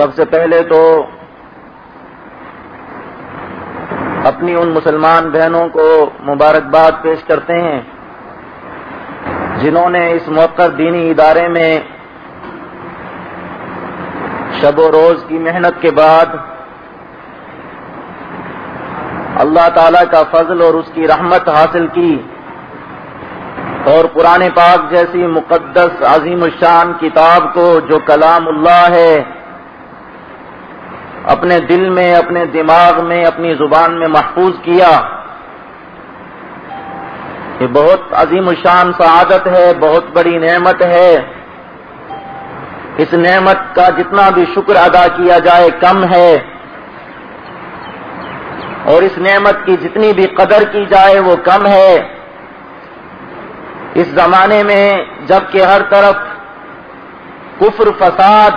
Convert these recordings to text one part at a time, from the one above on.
سب سے پہلے تو اپنی ان مسلمان بہنوں کو مبارکباد پیش کرتے ہیں جنہوں نے اس موقع دینی ادارے میں شب و روز کی محنت کے بعد اللہ تعالی کا فضل اور اس کی رحمت حاصل کی اور قرآن پاک جیسی مقدس عظیم الشان کتاب کو جو کلام اللہ ہے اپنے دل میں، اپنے دماغ میں، اپنی زبان میں محفوظ کیا۔ یہ بہت عظیم الشان سعادت ہے، بہت بڑی نعمت ہے۔ اس نعمت کا جتنا بھی شکر ادا کیا جائے، کم ہے۔ اور اس نعمت کی جتنی بھی قدر کی جائے، وہ کم ہے۔ اس زمانے میں جبکہ ہر طرف کفر، فساد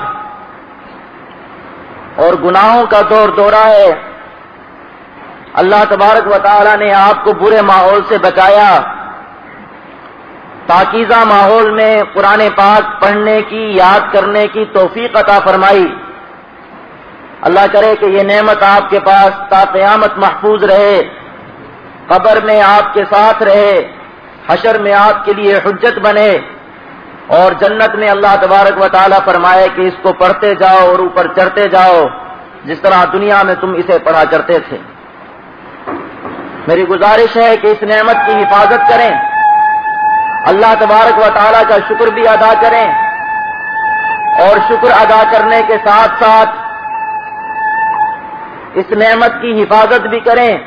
اور گناہوں کا دور دورہ ہے۔ اللہ تبارک و تعالی نے آپ کو برے ماحول سے بچایا۔ پاکیزہ ماحول میں قرآن پاک پڑھنے کی، یاد کرنے کی توفیق عطا فرمائی۔ اللہ کرے کہ یہ نعمت آپ کے پاس تا قیامت محفوظ رہے۔ قبر میں آپ کے ساتھ رہے۔ حشر میں آپ کے لیے حجت بنے۔ اور جنت میں اللہ تبارک و تعالیٰ فرمائے کہ اس کو پڑھتے جاؤ اور اوپر چڑھتے جاؤ، جس طرح دنیا میں تم اسے پڑھا کرتے تھے۔ میری گزارش ہے کہ اس نعمت کی حفاظت کریں۔ اللہ تبارک و تعالیٰ کا شکر بھی ادا کریں۔ اور شکر ادا کرنے کے ساتھ ساتھ اس نعمت کی حفاظت بھی کریں۔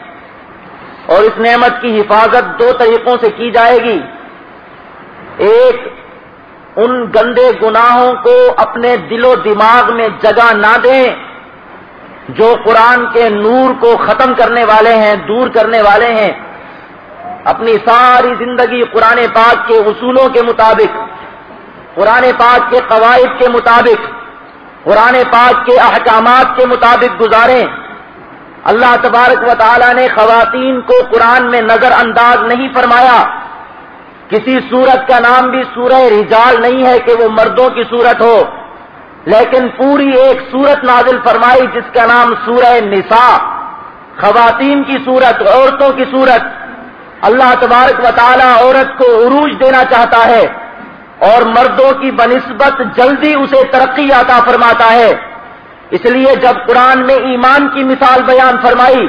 اور اس نعمت کی حفاظت دو طریقوں سے کی جائے گی۔ ایک ان گندے گناہوں کو اپنے دل و دماغ میں جگہ نہ دیں جو قرآن کے نور کو ختم کرنے والے ہیں، دور کرنے والے ہیں۔ اپنی ساری زندگی قرآن پاک کے اصولوں کے مطابق، قرآن پاک کے قواعد کے مطابق، قرآن پاک کے احکامات کے مطابق گزاریں۔ اللہ تبارک و تعالی نے خواتین کو قرآن میں نظر انداز نہیں فرمایا۔ کسی سورت کا نام بھی سورہ رجال نہیں ہے کہ وہ مردوں کی صورت ہو، لیکن پوری ایک سورت نازل فرمائی جس کا نام سورہ نساء، خواتین کی صورت، عورتوں کی صورت۔ اللہ تبارک و تعالی عورت کو عروج دینا چاہتا ہے اور مردوں کی بنسبت جلدی اسے ترقی عطا فرماتا ہے۔ اس لیے جب قرآن میں ایمان کی مثال بیان فرمائی،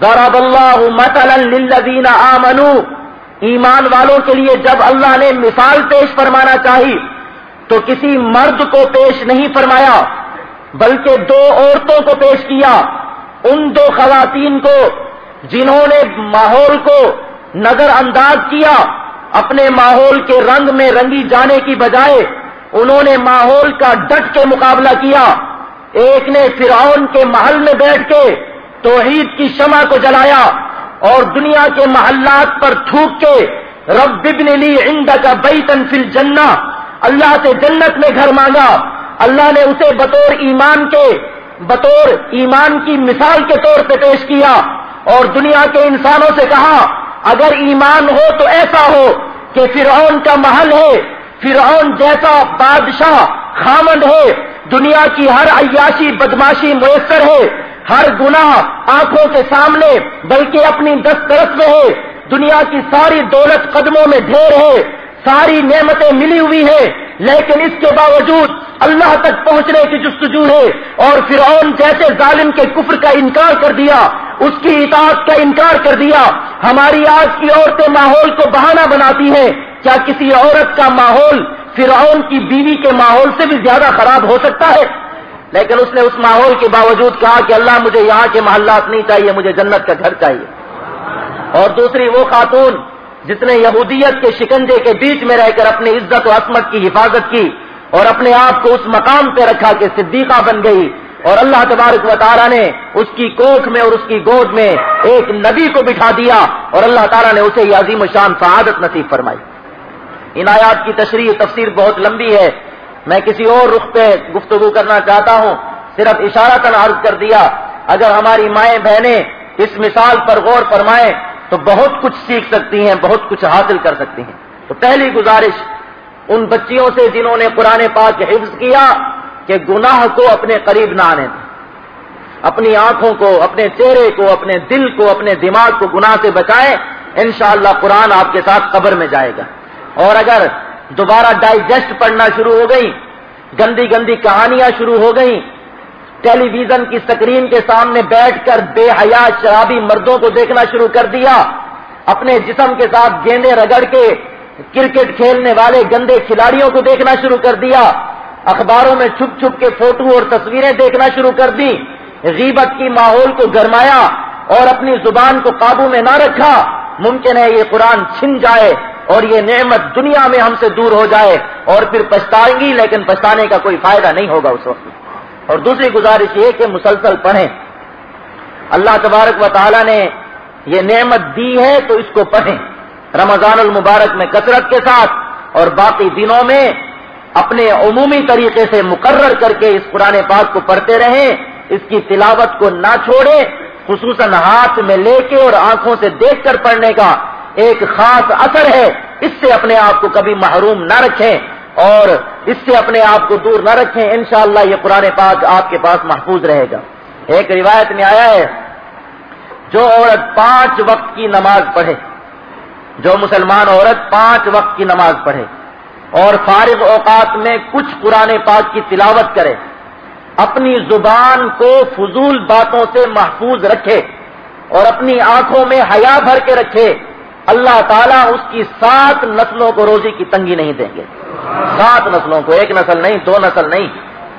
ضرب اللہ مثلا للذین آمنوا ایمان والوں کے لیے جب اللہ نے مثال پیش فرمانا چاہی، تو کسی مرد کو پیش نہیں فرمایا، بلکہ دو عورتوں کو پیش کیا۔ ان دو خواتین کو، جنہوں نے ماحول کو نظر انداز کیا، اپنے ماحول کے رنگ میں رنگی جانے کی بجائے انہوں نے ماحول کا ڈٹ کے مقابلہ کیا۔ ایک نے فرعون کے محل میں بیٹھ کے توحید کی شمع کو جلایا۔ اور دنیا کے محلات پر تھوک کے رب ابن لی عند کا بیتن فل جنا اللہ سے جنت میں گھر مانگا۔ اللہ نے اسے بطور ایمان کے، بطور ایمان کی مثال کے طور پہ پیش کیا۔ اور دنیا کے انسانوں سے کہا، اگر ایمان ہو تو ایسا ہو کہ فرعون کا محل ہے، فرعون جیسا بادشاہ، خامند ہے۔ دنیا کی ہر عیاشی، بدماشی، میسر ہے۔ ہر گناہ آنکھوں کے سامنے، بلکہ اپنی دسترس میں ہے۔ دنیا کی ساری دولت قدموں میں ڈھیر ہے۔ ساری نعمتیں ملی ہوئی ہے لیکن اس کے باوجود اللہ تک پہنچنے کی جستجو ہے۔ اور فرعون جیسے ظالم کے کفر کا انکار کر دیا، اس کی اطاعت کا انکار کر دیا۔ ہماری آج کی عورتیں ماحول کو بہانہ بناتی ہیں۔ کیا کسی عورت کا ماحول فرعون کی بیوی کے ماحول سے بھی زیادہ خراب ہو سکتا ہے؟ لیکن اس نے اس ماحول کے باوجود کہا کہ اللہ مجھے یہاں کے محلات نہیں چاہیے، مجھے جنت کا گھر چاہیے۔ اور دوسری وہ خاتون جس نے یہودیت کے شکنجے کے بیچ میں رہ کر اپنی عزت و عصمت کی حفاظت کی اور اپنے آپ کو اس مقام پہ رکھا کہ صدیقہ بن گئی اور اللہ تبارک و تعالیٰ نے اس کی کوکھ میں اور اس کی گود میں ایک نبی کو بٹھا دیا اور اللہ تعالیٰ نے اسے یہ عظیم و شان سعادت نصیب فرمائی۔ ان آیات کی تشریح تفسیر بہت لمبی ہے میں کسی اور رخ پہ گفتگو کرنا چاہتا ہوں، صرف اشارہ کر عرض کر دیا، اگر ہماری مائیں بہنیں اس مثال پر غور فرمائیں تو بہت کچھ سیکھ سکتی ہیں، بہت کچھ حاصل کر سکتی ہیں۔ تو پہلی گزارش ان بچیوں سے جنہوں نے قرآن پاک حفظ کیا کہ گناہ کو اپنے قریب نہ آنے دیں۔ اپنی آنکھوں کو، اپنے چہرے کو، اپنے دل کو، اپنے دماغ کو گناہ سے بچائیں، انشاءاللہ قرآن آپ کے ساتھ قبر میں جائے گا۔ اور اگر دوبارہ ڈائجسٹ پڑھنا شروع ہو گئی گندی گندی کہانیاں شروع ہو گئی ٹیلی ویژن کی سکرین کے سامنے بیٹھ کر بے حیا شرابی مردوں کو دیکھنا شروع کر دیا۔ اپنے جسم کے ساتھ گیندے رگڑ کے کرکٹ کھیلنے والے گندے کھلاڑیوں کو دیکھنا شروع کر دیا۔ اخباروں میں چھپ چھپ کے فوٹو اور تصویریں دیکھنا شروع کر دی۔ غیبت کی ماحول کو گرمایا اور اپنی زبان کو قابو میں نہ رکھا۔ ممکن ہے یہ قرآن چھن جائے۔ اور یہ نعمت دنیا میں ہم سے دور ہو جائے اور پھر پچھتائیں گی، لیکن پچھتانے کا کوئی فائدہ نہیں ہوگا اس وقت۔ اور دوسری گزارش یہ کہ مسلسل پڑھیں۔ اللہ تبارک و تعالی نے یہ نعمت دی ہے تو اس کو پڑھیں۔ رمضان المبارک میں کثرت کے ساتھ اور باقی دنوں میں اپنے عمومی طریقے سے مقرر کر کے اس قرآن پاک کو پڑھتے رہیں۔ اس کی تلاوت کو نہ چھوڑیں، خصوصاً ہاتھ میں لے کے اور آنکھوں سے دیکھ کر پڑھنے کا ایک خاص اثر ہے، اس سے اپنے آپ کو کبھی محروم نہ رکھیں اور اس سے اپنے آپ کو دور نہ رکھیں، انشاءاللہ یہ قرآن پاک آپ کے پاس محفوظ رہے گا۔ ایک روایت میں آیا ہے، جو عورت پانچ وقت کی نماز پڑھے، جو مسلمان عورت پانچ وقت کی نماز پڑھے اور فارغ اوقات میں کچھ قرآن پاک کی تلاوت کرے، اپنی زبان کو فضول باتوں سے محفوظ رکھے اور اپنی آنکھوں میں حیا بھر کے رکھے اللہ تعالیٰ اس کی سات نسلوں کو روزی کی تنگی نہیں دیں گے۔ سات نسلوں کو، ایک نسل نہیں، دو نسل نہیں،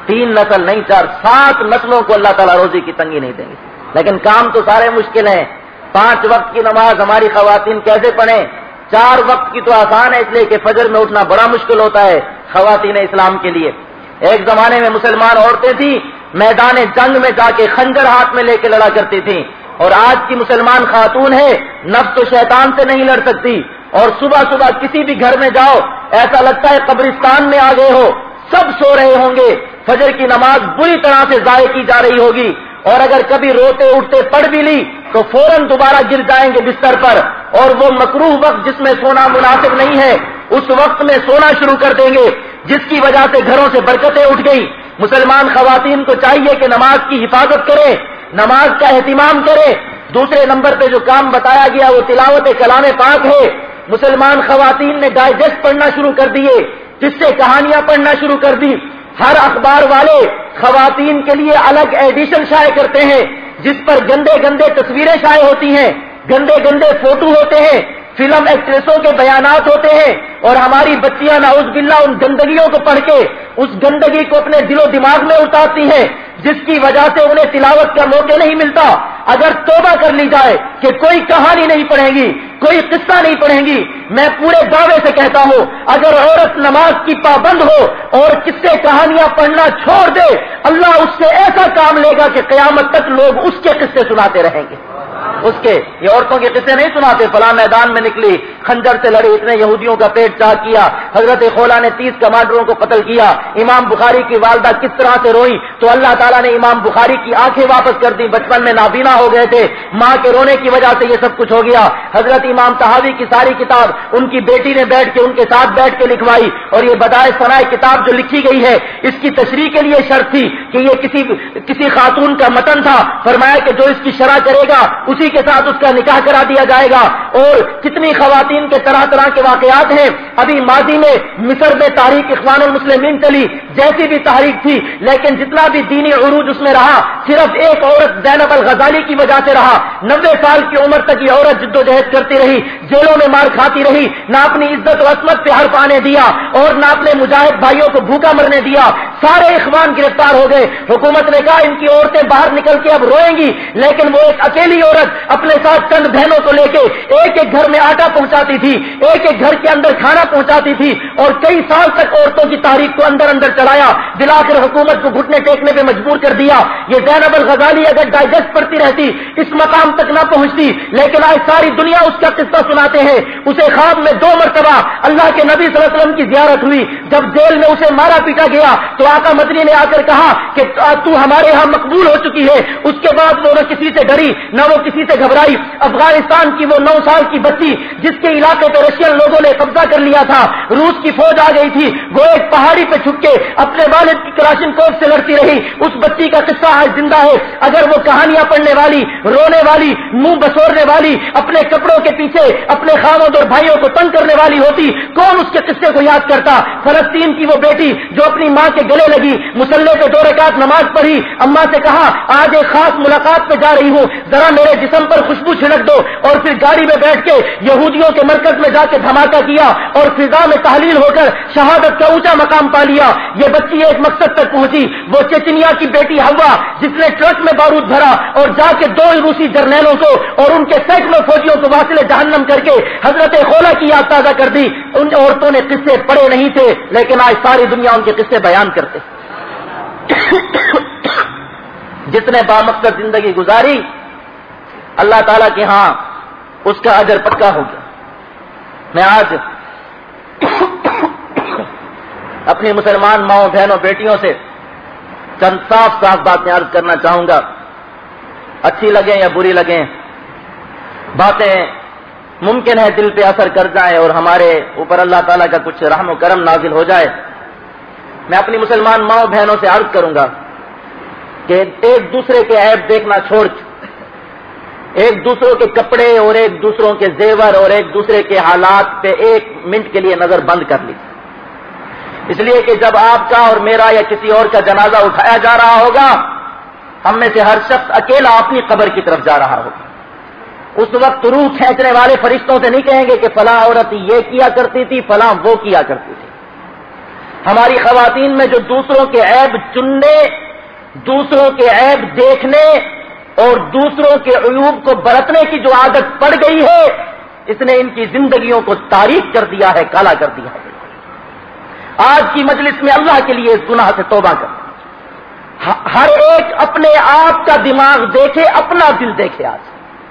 تین نسل نہیں، چار، سات نسلوں کو اللہ تعالیٰ روزی کی تنگی نہیں دیں گے۔ لیکن کام تو سارے مشکل ہیں۔ پانچ وقت کی نماز ہماری خواتین کیسے پڑھیں؟ چار وقت کی تو آسان ہے، اس لیے کہ فجر میں اٹھنا بڑا مشکل ہوتا ہے خواتین اسلام کے لیے۔ ایک زمانے میں مسلمان عورتیں تھیں، میدان جنگ میں جا کے خنجر ہاتھ میں لے کے لڑا کرتی تھیں۔ اور آج کی مسلمان خاتون ہے، نفس تو شیطان سے نہیں لڑ سکتی۔ اور صبح صبح کسی بھی گھر میں جاؤ، ایسا لگتا ہے قبرستان میں آ گئے ہو۔ سب سو رہے ہوں گے۔ فجر کی نماز بری طرح سے ضائع کی جا رہی ہوگی۔ اور اگر کبھی روتے اٹھتے پڑھ بھی لی، تو فوراً دوبارہ گر جائیں گے بستر پر۔ اور وہ مکروح وقت جس میں سونا مناسب نہیں ہے، اس وقت میں سونا شروع کر دیں گے، جس کی وجہ سے گھروں سے برکتیں اٹھ گئی مسلمان خواتین کو چاہیے کہ نماز کی حفاظت کرے نماز کا اہتمام کرے، دوسرے نمبر پہ جو کام بتایا گیا وہ تلاوت کلام پاک ہے۔ مسلمان خواتین نے ڈائجسٹ پڑھنا شروع کر دیے، جس سے کہانیاں پڑھنا شروع کر دی۔ ہر اخبار والے خواتین کے لیے الگ ایڈیشن شائع کرتے ہیں، جس پر گندے گندے تصویریں شائع ہوتی ہیں۔ گندے گندے فوٹو ہوتے ہیں فلم ایکٹریسوں کے بیانات ہوتے ہیں۔ اور ہماری بچیاں ناؤز باللہ ان گندگیوں کو پڑھ کے، اس گندگی کو اپنے دل و دماغ میں اتارتی ہیں۔ جس کی وجہ سے انہیں تلاوت کا موقع نہیں ملتا، اگر توبہ کر لی جائے کہ کوئی کہانی نہیں پڑھے گی، کوئی قصہ نہیں پڑھیں گی، میں پورے دعوے سے کہتا ہوں، اگر عورت نماز کی پابند ہو اور قصے کہانیاں پڑھنا چھوڑ دے، اللہ اس سے ایسا کام لے گا کہ قیامت تک لوگ اس کے قصے سناتے رہیں گے۔ اس کے، یہ عورتوں کے قصے نہیں سناتے، فلاں میدان میں نکلی، خنجر سے لڑی اتنے یہودیوں کا پیٹ چاک کیا، حضرت خولا نے تیس کمانڈروں کو قتل کیا، امام بخاری کی والدہ کس طرح سے روئی تو اللہ تعالیٰ نے امام بخاری کی آنکھیں واپس کر دی بچپن میں نابینا ہو گئے تھے، ماں کے رونے کی وجہ سے یہ سب کچھ ہو گیا۔ حضرت امام صحابی کی ساری کتاب ان کی بیٹی نے بیٹھ کے ان کے ساتھ بیٹھ کے لکھوائی، اور یہ بدائے سنائے کتاب جو لکھی گئی ہے، اس کی تشریح کے لیے شرط تھی کہ یہ کسی کسی خاتون کا متن تھا، فرمایا کہ جو اس کی شرح کرے گا، اسی کے ساتھ اس کا نکاح کرا دیا جائے گا اور کتنی خواتین کے طرح طرح کے واقعات ہیں۔ ابھی ماضی میں مصر میں تاریخ اخوان المسلمین چلی۔ جیسی بھی تاریخ تھی، لیکن جتنا بھی دینی عروج اس میں رہا، صرف ایک عورت زینب الغزالی کی وجہ سے رہا۔ نبے سال کی عمر تک یہ عورت جد و جہد کرتی رہی، جیلوں میں مار کھاتی رہی، نہ اپنی عزت و عصمت پہ ہر پانے دیا اور نہ اپنے مجاہد بھائیوں کو بھوکا مرنے دیا۔ سارے اخوان گرفتار ہو گئے۔ حکومت نے کہا، ان کی عورتیں باہر نکل کے اب روئیں گی، لیکن وہ ایک اکیلی عورت اپنے ساتھ چند بہنوں کو لے کے ایک ایک گھر میں آٹا پہنچاتی تھی، ایک ایک گھر کے اندر کھانا پہنچاتی تھی اور کئی سال تک عورتوں کی تاریخ کو اندر اندر چلایا دلا کر حکومت کو گھٹنے ٹیکنے پہ مجبور کر دیا۔ یہ زینب الغزالی اگر ڈائجسٹ پڑتی رہتی، اس مقام تک نہ پہنچتی، لیکن آج ساری دنیا اس کا قصہ سناتے ہیں۔ اسے خواب میں دو مرتبہ اللہ کے نبی صلی اللہ علیہ وسلم کی زیارت ہوئی۔ جب جیل میں اسے مارا پیٹا گیا، تو آقا مدنی نے آ کر کہا کہ تو ہمارے یہاں مقبول ہو چکی ہے۔ اس کے بعد وہ نہ کسی سے ڈری، نہ وہ کسی سے گھبرائی۔ افغانستان کی وہ نو سال کی بچی، جس کے علاقے پہ رشین لوگوں نے قبضہ کر لیا تھا۔ روس کی فوج آ گئی تھی، وہ ایک پہاڑی پہ چھپ کے اپنے والد کی کراشن کوٹ سے لڑتی رہی۔ اس بچی کا قصہ آج زندہ ہے۔ اگر وہ کہانیاں پڑھنے والی، رونے والی، منہ بسورنے والی، اپنے کپڑوں کے پیچھے، اپنے خامد اور بھائیوں کو تنگ کرنے والی ہوتی، کون اس کے قصے کو یاد کرتا؟ فلسطین کی وہ بیٹی جو اپنی ماں کے گلے لگی، مسلح پہ دو رکعت نماز پڑھی اما سے کہا، آج ایک خاص ملاقات پہ جا رہی ہوں۔ ذرا میرے جسم پر خوشبو چھڑک دو۔ اور پھر گاڑی میں بیٹھ کے یہودیوں کے مرکز میں جا کے دھماکہ کیا اور فضا میں تحلیل ہو کر شہادت کا اونچا مقام پا لیا۔ یہ بچی ایک مقصد تک پہنچی، وہ چچنیا کی بیٹی ہوا جس نے ٹرک میں بارود بھرا اور جا کے دو روسی جرنیلوں کو اور ان کے سینکڑوں فوجیوں کو واصل جہنم کر کے حضرت خولا کی یاد تازہ کر دی۔ ان عورتوں نے قصے پڑے نہیں تھے، لیکن آج ساری دنیا ان کے قصے بیان کرتے جس نے بامقصد زندگی گزاری، اللہ تعالی کے ہاں اس کا اجر پکا ہو گیا۔ میں آج اپنی مسلمان ماؤں بہنوں بیٹیوں سے چند صاف صاف باتیں عرض کرنا چاہوں گا۔ اچھی لگیں یا بری لگیں؟ باتیں ممکن ہے دل پہ اثر کر جائیں اور ہمارے اوپر اللہ تعالیٰ کا کچھ رحم و کرم نازل ہو جائے۔ میں اپنی مسلمان ماؤں بہنوں سے عرض کروں گا کہ ایک دوسرے کے عیب دیکھنا چھوڑ۔ ایک دوسروں کے کپڑے اور ایک دوسروں کے زیور اور ایک دوسرے کے حالات پہ ایک منٹ کے لیے نظر بند کر لی۔ اس لیے کہ جب آپ کا اور میرا یا کسی اور کا جنازہ اٹھایا جا رہا ہوگا، ہم میں سے ہر شخص اکیلا اپنی قبر کی طرف جا رہا ہوگا۔ اس وقت روح کھینچنے والے فرشتوں سے نہیں کہیں گے کہ فلاں عورت یہ کیا کرتی تھی، فلاں وہ کیا کرتی تھی۔ ہماری خواتین میں جو دوسروں کے عیب چننے، دوسروں کے عیب دیکھنے اور دوسروں کے عیوب کو برتنے کی جو عادت پڑ گئی ہے، اس نے ان کی زندگیوں کو تاریخ کر دیا ہے، کالا کر دیا ہے۔ آج کی مجلس میں اللہ کے لیے اس گناہ سے توبہ کر۔ ہر ایک اپنے آپ کا دماغ دیکھے، اپنا دل دیکھے آج۔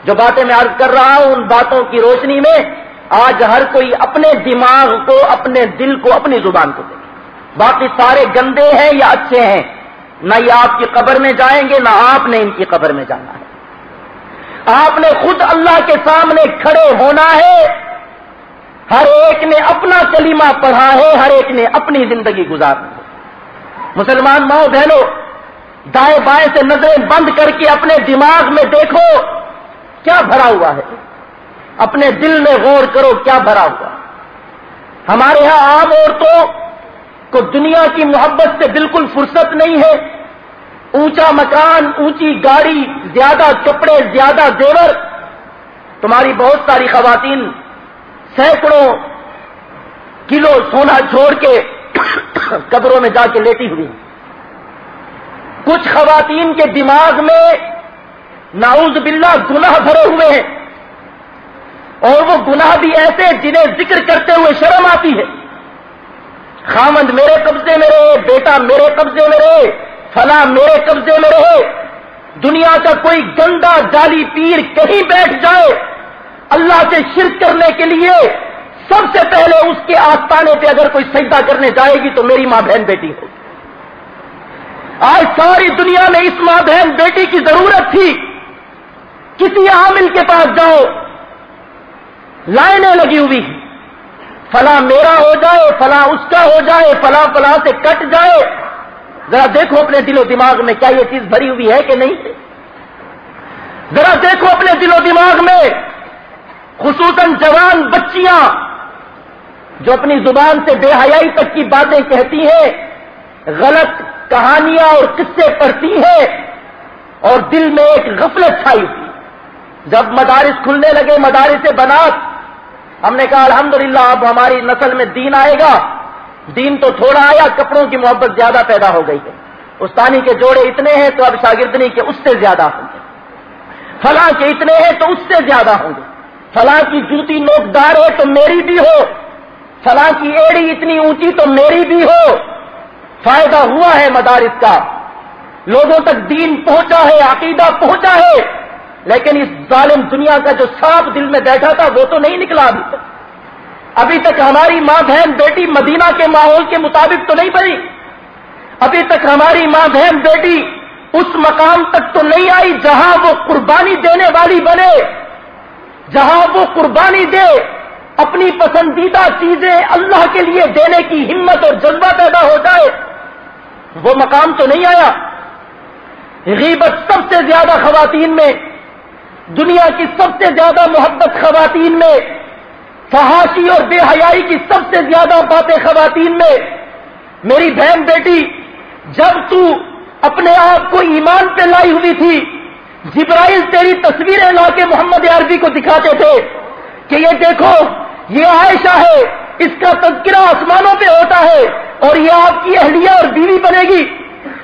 جو باتیں میں عرض کر رہا ہوں، ان باتوں کی روشنی میں آج ہر کوئی اپنے دماغ کو، اپنے دل کو، اپنی زبان کو دیکھے۔ باقی سارے گندے ہیں یا اچھے ہیں، نہ یہ آپ کی قبر میں جائیں گے، نہ آپ نے ان کی قبر میں جانا ہے۔ آپ نے خود اللہ کے سامنے کھڑے ہونا ہے ہر ایک نے اپنا کلمہ پڑھا ہے، ہر ایک نے اپنی زندگی گزارنی ہے۔ مسلمان ماؤں بہنوں، دائیں بائیں سے نظریں بند کر کے اپنے دماغ میں دیکھو، کیا بھرا ہوا ہے۔ اپنے دل میں غور کرو، کیا بھرا ہوا ہمارے یہاں عام عورتوں کو دنیا کی محبت سے بالکل فرصت نہیں ہے۔ اونچا مکان، اونچی گاڑی، زیادہ کپڑے، زیادہ زیور۔ تمہاری بہت ساری خواتین سینکڑوں کلو سونا چھوڑ کے قبروں میں جا کے لیٹی ہوئی کچھ خواتین کے دماغ میں ناؤز باللہ گناہ بھرے ہوئے ہیں۔ اور وہ گناہ بھی ایسے جنہیں ذکر کرتے ہوئے شرم آتی ہے۔ خامند میرے قبضے میں رہے، بیٹا میرے قبضے میں رہے، فلاں میرے قبضے میں رہے۔ دنیا کا کوئی گندا جالی پیر کہیں بیٹھ جائے۔ اللہ سے شرک کرنے کے لیے سب سے پہلے اس کے آستانے پہ اگر کوئی سجدہ کرنے جائے گی تو میری ماں بہن بیٹی ہوگی۔ آج ساری دنیا میں اس ماں بہن بیٹی کی ضرورت تھی۔ کسی عامل کے پاس جاؤ۔ لائنیں لگی ہوئی فلاں میرا ہو جائے، فلاں اس کا ہو جائے، فلاں فلاں سے کٹ جائے۔ ذرا دیکھو اپنے دل و دماغ میں کیا یہ چیز بھری ہوئی ہے کہ نہیں ذرا دیکھو اپنے دل و دماغ میں۔ خصوصاً جوان بچیاں جو اپنی زبان سے بے حیائی تک کی باتیں کہتی ہیں، غلط کہانیاں اور قصے پڑھتی ہیں اور دل میں ایک غفلت چھائی ہوئی جب مدارس کھلنے لگے مدارس بنات، ہم نے کہا، الحمدللہ، اب ہماری نسل میں دین آئے گا۔ دین تو تھوڑا آیا، کپڑوں کی محبت زیادہ پیدا ہو گئی ہے۔ استانی کے جوڑے اتنے ہیں تو اب شاگردنی کے اس سے زیادہ ہوں گے۔ فلاں کے اتنے ہیں تو اس سے زیادہ ہوں گے۔ فلاں کی جوتی نوکدار ہے تو میری بھی ہو، فلاں کی ایڑی اتنی اونچی تو میری بھی ہو۔ فائدہ ہوا ہے مدارس کا۔ لوگوں تک دین پہنچا ہے، عقیدہ پہنچا ہے، لیکن اس ظالم دنیا کا جو سانپ دل میں بیٹھا تھا، وہ تو نہیں نکلا ابھی تک۔ ابھی تک ہماری ماں بہن بیٹی مدینہ کے ماحول کے مطابق تو نہیں بنی ابھی تک ہماری ماں بہن بیٹی اس مقام تک تو نہیں آئی جہاں وہ قربانی دینے والی بنے۔ جہاں وہ قربانی دے، اپنی پسندیدہ چیزیں اللہ کے لیے دینے کی ہمت اور جذبہ پیدا ہو جائے، وہ مقام تو نہیں آیا۔ غیبت سب سے زیادہ خواتین میں، دنیا کی سب سے زیادہ محبت خواتین میں، فحاشی اور بے حیائی کی سب سے زیادہ باتیں خواتین میں۔ میری بہن بیٹی، جب تو اپنے آپ کو ایمان پہ لائی ہوئی تھی جبرائیل تیری تصویریں لا کے محمد عربی کو دکھاتے تھے کہ یہ دیکھو، یہ عائشہ ہے، اس کا تذکرہ آسمانوں پہ ہوتا ہے اور یہ آپ کی اہلیہ اور بیوی بنے گی۔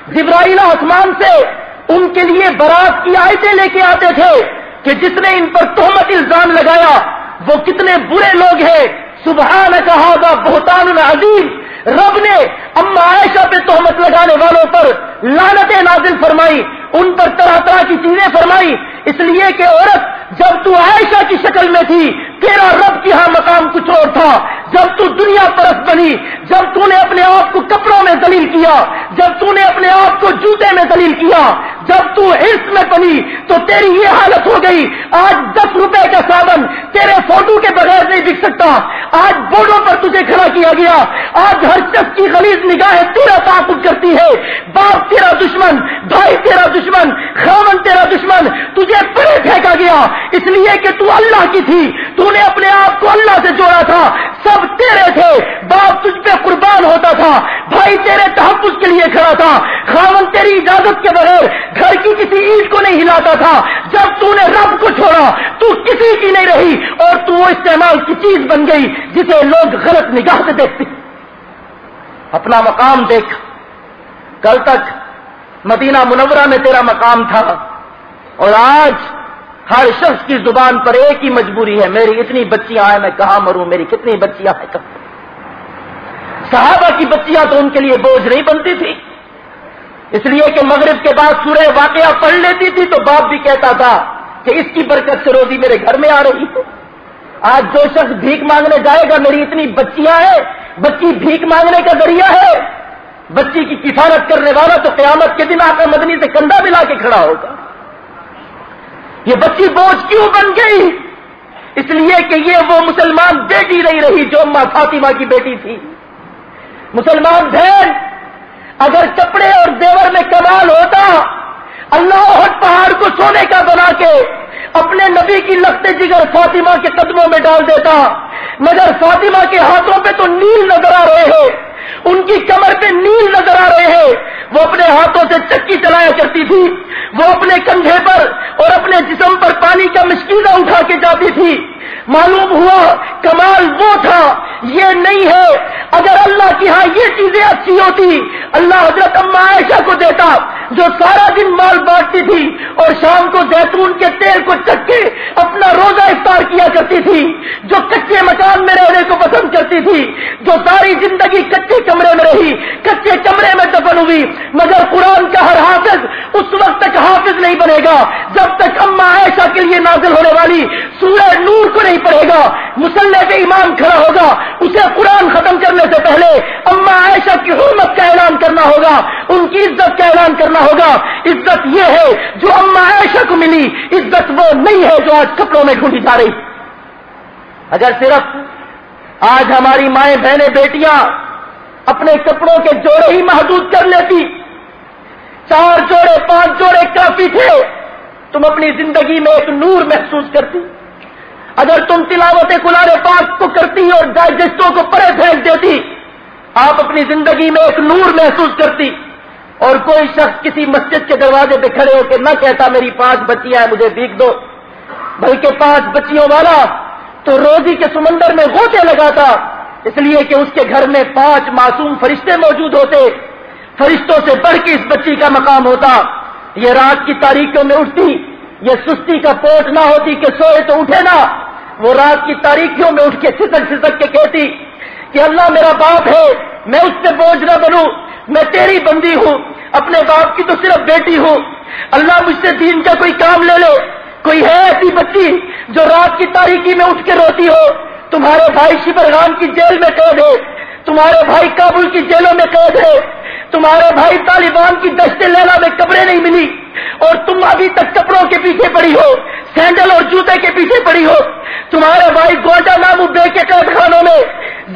جبرائیل آسمان سے ان کے لیے برات کی آیتیں لے کے آتے تھے کہ جس نے ان پر تہمت الزام لگایا، وہ کتنے برے لوگ ہیں۔ سبحان کہا گا بہتان عظیم۔ رب نے اما عائشہ پہ تہمت لگانے والوں پر لانتیں نازل فرمائی ان پر طرح طرح کی چیزیں فرمائی، اس لیے کہ عورت جب تو عائشہ کی شکل میں تھی تیرا رب کی ہاں مقام کچھ اور تھا۔ جب تو دنیا پرست بنی، جب تو نے اپنے آپ کو کپڑوں میں دلیل کیا، جب تو نے اپنے آپ کو جوتے میں دلیل کیا، جب تو ہرس میں بنی، تو تیری یہ حالت ہو گئی۔ آج دس روپے کا سادن تیرے فوٹو کے بغیر نہیں بک سکتا۔ آج بورڈوں پر تجھے کھڑا کیا گیا۔ آج ہر شخص کی غلیظ نگاہیں تیرا تعاقب کرتی ہے۔ باپ تیرا دشمن، بھائی تیرا دشمن خامن تیرا دشمن، تجھے پڑے پھینکا گیا۔ اس لیے کہ تو اللہ کی تھی، تو نے اپنے آپ کو اللہ سے جوڑا تھا۔ سب تیرے تھے۔ باپ تجھ پہ قربان ہوتا تھا۔ بھائی تیرے تحفظ کے لیے کھڑا تھا۔ خامن تیری اجازت کے بغیر گھر کی کسی اینٹ کو نہیں ہلاتا تھا۔ جب تو نے رب کو چھوڑا، تو کسی کی نہیں رہی اور تو وہ استعمال کی چیز بن گئی جسے لوگ غلط نگاہ سے دیکھتے اپنا مقام دیکھ۔ کل تک مدینہ منورہ میں تیرا مقام تھا۔ اور آج ہر شخص کی زبان پر ایک ہی مجبوری ہے، میری اتنی بچیاں ہیں، میں کہاں مروں، میری کتنی بچیاں ہیں؟ کب صحابہ کی بچیاں تو ان کے لیے بوجھ نہیں بنتی تھی۔ اس لیے کہ مغرب کے بعد سورہ واقعہ پڑھ لیتی تھی تو باپ بھی کہتا تھا کہ اس کی برکت سے روزی میرے گھر میں آ رہی ہے۔ آج جو شخص بھیک مانگنے جائے گا، میری اتنی بچیاں ہیں۔ بچی بھیک مانگنے کا ذریعہ ہے۔ بچی کی کفالت کرنے والا تو قیامت کے دن آ کر مدنی سے کندھا ملا کے کھڑا ہوگا۔ یہ بچی بوجھ کیوں بن گئی؟ اس لیے کہ یہ وہ مسلمان بیٹی نہیں رہی جو اما فاطمہ کی بیٹی تھی۔ مسلمان بہن اگر کپڑے اور دیور میں کمال ہوتا، اللہ ہٹ پہاڑ کو سونے کا بنا کے اپنے نبی کی لخت جگر فاطمہ کے قدموں میں ڈال دیتا، مگر فاطمہ کے ہاتھوں پہ تو نیل نظر آ رہے ہیں۔ ان کی کمر پہ نیل نظر آ رہے ہیں۔ وہ اپنے ہاتھوں سے چکی چلایا کرتی تھی۔ وہ اپنے کندھے پر اور اپنے جسم پر پانی کا مشکلہ اٹھا کے جاتی تھی۔ معلوم ہوا کمال وہ تھا، یہ نہیں ہے۔ اگر اللہ کی ہاں یہ چیزیں اچھی ہوتی، اللہ حضرت اما عائشہ کو دیتا، جو سارا دن مال بانٹتی تھی اور شام کو زیتون کے تیل کو چک کے اپنا روزہ افطار کیا کرتی تھی، جو کچے مکان میں رہنے کو پسند کرتی تھی، جو ساری زندگی کچے کمرے میں رہی، کچے کمرے میں دفن ہوئی۔ مگر قرآن کا ہر حافظ اس وقت تک حافظ نہیں بنے گا، جب تک اما عائشہ کے لیے نازل ہونے والی سورہ نور کو نہیں پڑے گا۔ مسلح کے امام کھڑا ہوگا۔ اسے قرآن ختم کرنے سے پہلے اما عائشہ کی حرمت کا اعلان کرنا ہوگا۔ ان کی عزت کا اعلان کرنا ہوگا۔ عزت یہ ہے جو اما عائشہ کو ملی، عزت وہ نہیں ہے جو آج کپڑوں میں ڈھونڈی جا رہی۔ اگر صرف آج ہماری مائیں، بہنیں، بیٹیاں اپنے کپڑوں کے جوڑے ہی محدود کر لیتی، چار جوڑے، پانچ جوڑے کافی تھے، تم اپنی زندگی میں ایک نور محسوس کرتی۔ اگر تم تلاوت کلار پاک کو کرتی اور ڈائجسٹوں کو پڑے پھینک دیتی، آپ اپنی زندگی میں ایک نور محسوس کرتی اور کوئی شخص کسی مسجد کے دروازے پہ کھڑے ہو کے نہ کہتا، میری پانچ بچیاں ہیں، مجھے بیک دو۔ بلکہ پانچ بچیوں والا تو روزی کے سمندر میں غوطے لگاتا، اس لیے کہ اس کے گھر میں پانچ معصوم فرشتے موجود ہوتے۔ فرشتوں سے بڑھ کے اس بچی کا مقام ہوتا۔ یہ رات کی تاریخوں میں اٹھتی، یہ سستی کا پوٹ نہ ہوتی کہ سوئے تو اٹھے نا وہ رات کی تاریخیوں میں اٹھ کے سسک سسک کے کہتی کہ اللہ میرا باپ ہے، میں اس سے بوجھ نہ بنوں، میں تیری بندی ہوں، اپنے باپ کی تو صرف بیٹی ہوں۔ اللہ مجھ سے دین کا کوئی کام لے لو کوئی ہے ایسی بچی جو رات کی تاریخی میں اٹھ کے روتی ہو؟ تمہارے بھائی شبرغان کی جیل میں قید ہے۔ تمہارے بھائی کابل کی جیلوں میں قید ہے۔ تمہارے بھائی طالبان کی دشت لینا میں کپڑے نہیں ملی۔ اور تم ابھی تک کپڑوں کے پیچھے پڑی ہو، سینڈل اور جوتے کے پیچھے پڑی ہو۔ تمہارے بھائی گوجا نامو بے کے قید خانوں میں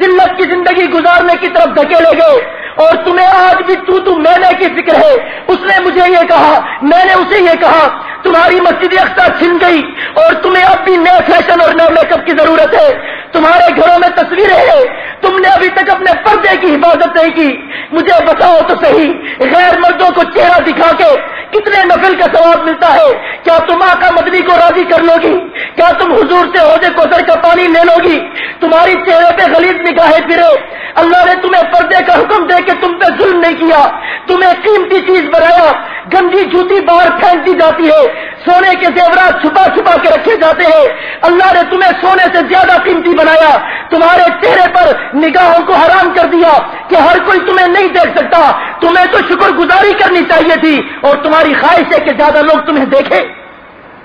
ذلت کی زندگی گزارنے کی طرف دھکے لے گئے اور تمہیں آج بھی تو تو میں نے کی فکر ہے۔ اس نے مجھے یہ کہا، میں نے اسے یہ کہا، تمہاری مسجد اختہ چھن گئی اور تمہیں اب بھی نئے فیشن اور نئے میک اپ کی ضرورت ہے۔ تمہارے گھروں میں تصویریں ہیں۔ تم نے ابھی تک اپنے پردے کی حفاظت نہیں کی۔ مجھے بتاؤ تو صحیح، غیر مردوں کو چہرہ دکھا کے کتنے نفل کا ثواب ملتا ہے؟ کیا تم آقا مدنی کو راضی کر لو گی کیا تم حضور سے عہدے کو کا پانی لے لو گی تمہاری چہرے پہ غلیظ نگاہیں پھرے۔ اللہ نے تمہیں پردے کا حکم دے کے تم پہ ظلم نہیں کیا۔ تمہیں قیمتی چیز بنایا۔ گندی جوتی باہر پھینک دی جاتی ہے۔ سونے کے زیورات چھپا چھپا کے رکھے جاتے ہیں۔ اللہ نے تمہیں سونے سے زیادہ قیمتی بنایا۔ تمہارے چہرے پر نگاہوں کو حرام کر دیا کہ ہر کوئی تمہیں نہیں دیکھ سکتا۔ تمہیں تو شکر گزاری کرنی چاہیے تھی اور تمہاری خواہش ہے کہ زیادہ لوگ تمہیں دیکھیں۔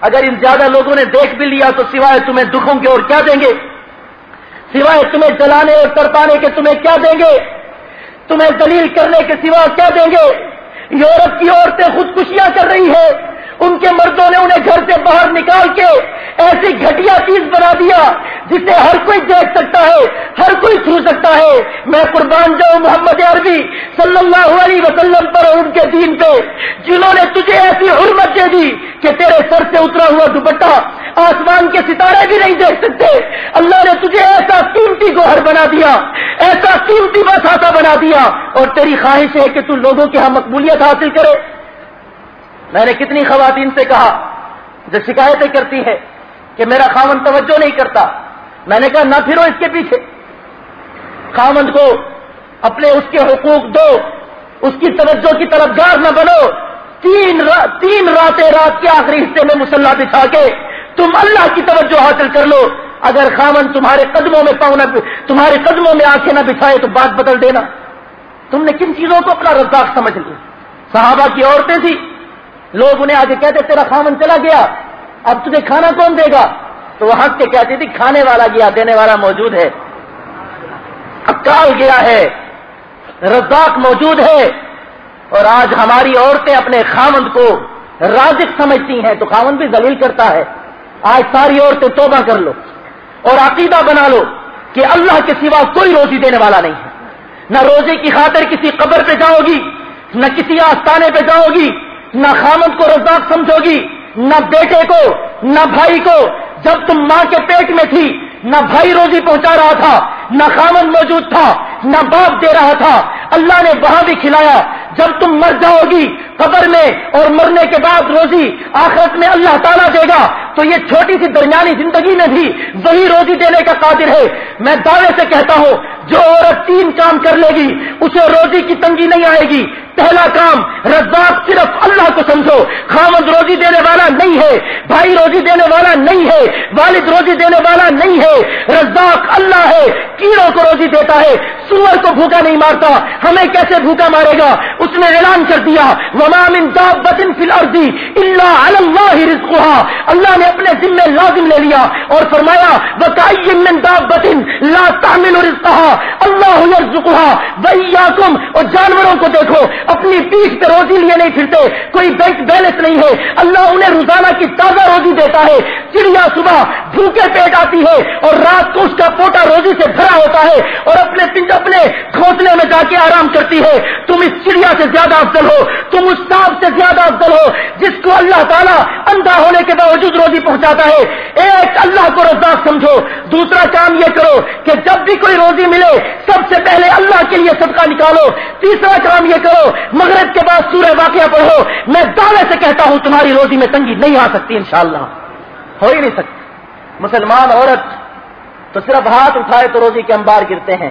اگر ان زیادہ لوگوں نے دیکھ بھی لیا تو سوائے تمہیں دکھوں کے اور کیا دیں گے؟ سوائے تمہیں جلانے اور ترپانے کے تمہیں کیا دیں گے؟ تمہیں دلیل کرنے کے سوا کیا دیں گے؟ یورپ کی عورتیں خودکشیاں کر رہی ہیں۔ ان کے مردوں نے انہیں گھر سے باہر نکال کے ایسی گھٹیا چیز بنا دیا جسے ہر کوئی دیکھ سکتا ہے، ہر کوئی چھو سکتا ہے۔ میں قربان جاؤں محمد عربی صلی اللہ علیہ وسلم پر اور ان کے دین پہ، جنہوں نے تجھے ایسی حرمت دے دی کہ تیرے سر سے اترا ہوا دوپٹہ آسمان کے ستارے بھی نہیں دیکھ سکتے۔ اللہ نے تجھے ایسا قیمتی گوہر بنا دیا، ایسا قیمتی بساتا بنا دیا۔ اور تیری خواہش ہے کہ تو لوگوں کی ہم ہاں مقبولیت حاصل کرے۔ میں نے کتنی خواتین سے کہا جو شکایتیں کرتی ہے کہ میرا خامن توجہ نہیں کرتا۔ میں نے کہا، نہ پھرو اس کے پیچھے۔ خامند کو اپنے اس کے حقوق دو، اس کی توجہ کی طرف گار نہ بنو۔ تین را، تین راتیں رات کے آخری حصے میں مسلح بچھا کے تم اللہ کی توجہ حاصل کر لو۔ اگر خامن تمہارے قدموں میں پاؤں نہ تمہارے قدموں میں آنکھیں نہ بچھائے تو بات بدل دینا۔ تم نے کن چیزوں کو اپنا رزاق سمجھ لیا؟ صحابہ کی عورتیں تھی لوگ انہیں آگے کہتے تیرا خامن چلا گیا، اب تجھے کھانا کون دے گا؟ تو وہ ہنس کے کہتی تھی، کھانے والا گیا، دینے والا موجود ہے۔ اکال گیا ہے، رزاق موجود ہے۔ اور آج ہماری عورتیں اپنے خامند کو رازق سمجھتی ہیں، تو خامند بھی ذلیل کرتا ہے۔ آج ساری عورتیں توبہ کر لو اور عقیدہ بنا لو کہ اللہ کے سوا کوئی روزی دینے والا نہیں ہے۔ نہ روزے کی خاطر کسی قبر پہ جاؤ گی، نہ کسی آستانے پہ جاؤ گی نہ خامد کو رزاق سمجھو گی، نہ بیٹے کو، نہ بھائی کو۔ جب تم ماں کے پیٹ میں تھی، نہ بھائی روزی پہنچا رہا تھا، نہ خامن موجود تھا، نہ باپ دے رہا تھا۔ اللہ نے وہاں بھی کھلایا جب تم مر جاؤ گی قبر میں اور مرنے کے بعد روزی آخرت میں اللہ تعالیٰ دے گا، تو یہ چھوٹی سی درمیانی زندگی میں بھی وہی روزی دینے کا قادر ہے۔ میں دعوے سے کہتا ہوں، جو عورت تین کام کر لے گی، اسے روزی کی تنگی نہیں آئے گی۔ پہلا کام، رزاق صرف اللہ کو سمجھو۔ خامد روزی دینے والا نہیں ہے، بھائی روزی دینے والا نہیں ہے، والد روزی دینے والا نہیں ہے۔ رزاق اللہ ہے، کیڑوں کو روزی دیتا ہے، سور کو بھوکا نہیں مارتا۔ ہمیں کیسے بھوکا مارے گا؟ اس نے اعلان کر دیا اللہ اللہ نے اپنے ذمے لازم لے لیا اور فرمایا لا اللہ اور جانوروں کو دیکھو، اپنی پیٹ پہ روزی لیے نہیں پھرتے، کوئی بینک بیلنس نہیں ہے۔ اللہ انہیں روزانہ کی تازہ روزی دیتا ہے۔ چڑیا صبح بھوکے پیٹ آتی ہے اور رات کو اس کا پوٹا روزی سے بھرا ہوتا ہے اور اپنے پنج اپنے کھوسلے میں جا کے آرام کرتی ہے۔ تم اس چڑیا سے زیادہ افضل ہو، تم اس سانپ سے زیادہ افضل ہو، جس کو اللہ تعالیٰ اندھا ہونے کے باوجود روزی پہنچاتا ہے۔ ایک اللہ کو رزاق سمجھو۔ دوسرا کام یہ کرو کہ جب بھی کوئی روزی ملے، سب سے پہلے اللہ کے لیے صدقہ نکالو۔ تیسرا کام یہ کرو، مغرب کے بعد سورہ واقعہ پڑھو۔ میں دعوے سے کہتا ہوں، تمہاری روزی میں تنگی نہیں آ سکتی انشاءاللہ۔ ہو ہی نہیں سکتی۔ مسلمان عورت تو صرف ہاتھ اٹھائے تو روزی کے انبار گرتے ہیں۔